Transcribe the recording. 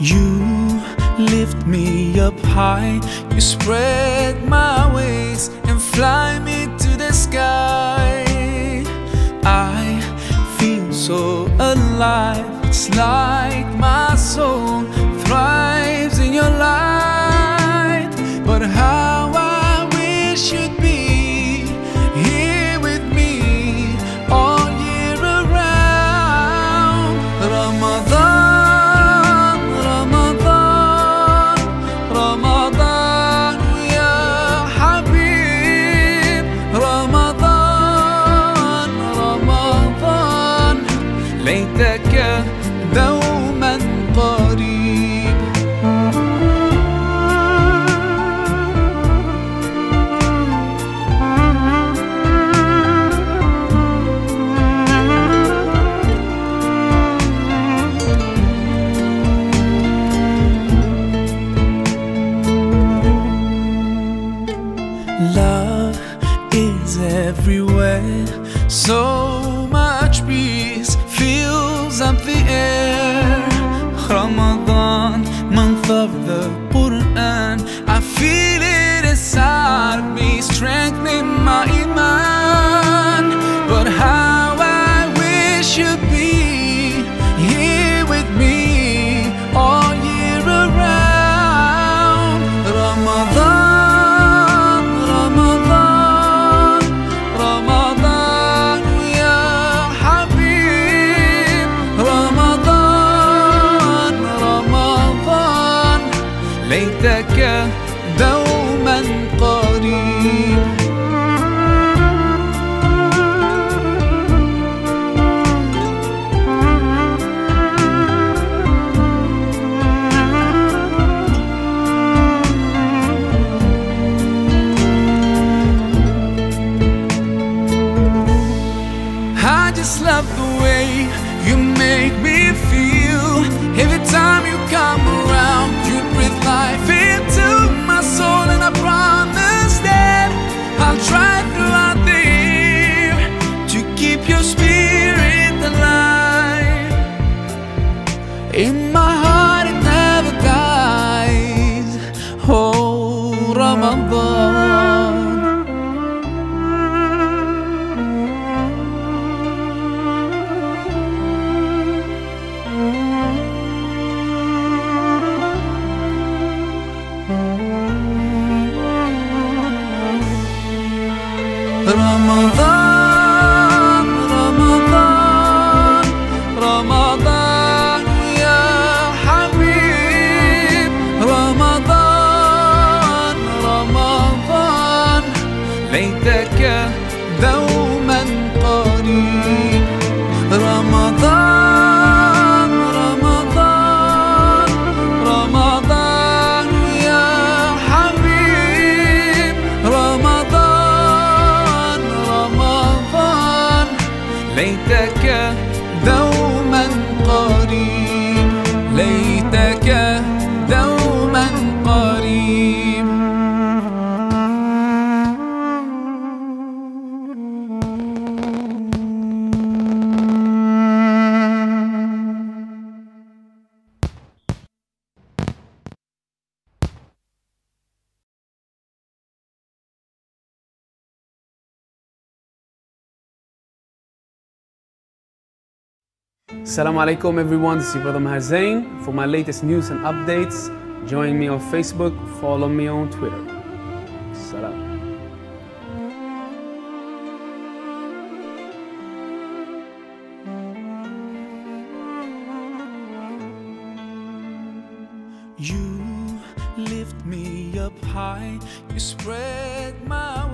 You lift me up high, you spread my wings and fly me to the sky. I feel so alive, it's like ليتك دوما قريب Love is everywhere. So of the Quran. I feel it inside me, strengthening my iman. But how I wish you'd ليتك دوما قريب I just love the way you make me feel. Spirit alive. In my heart, it never dies. Oh, Ramadan. Ramadan, Vem pra cá. Assalamu alaikum everyone, this is your brother Maher Zain. For my latest news and updates, join me on Facebook, follow me on Twitter. You lift me up high, you spread my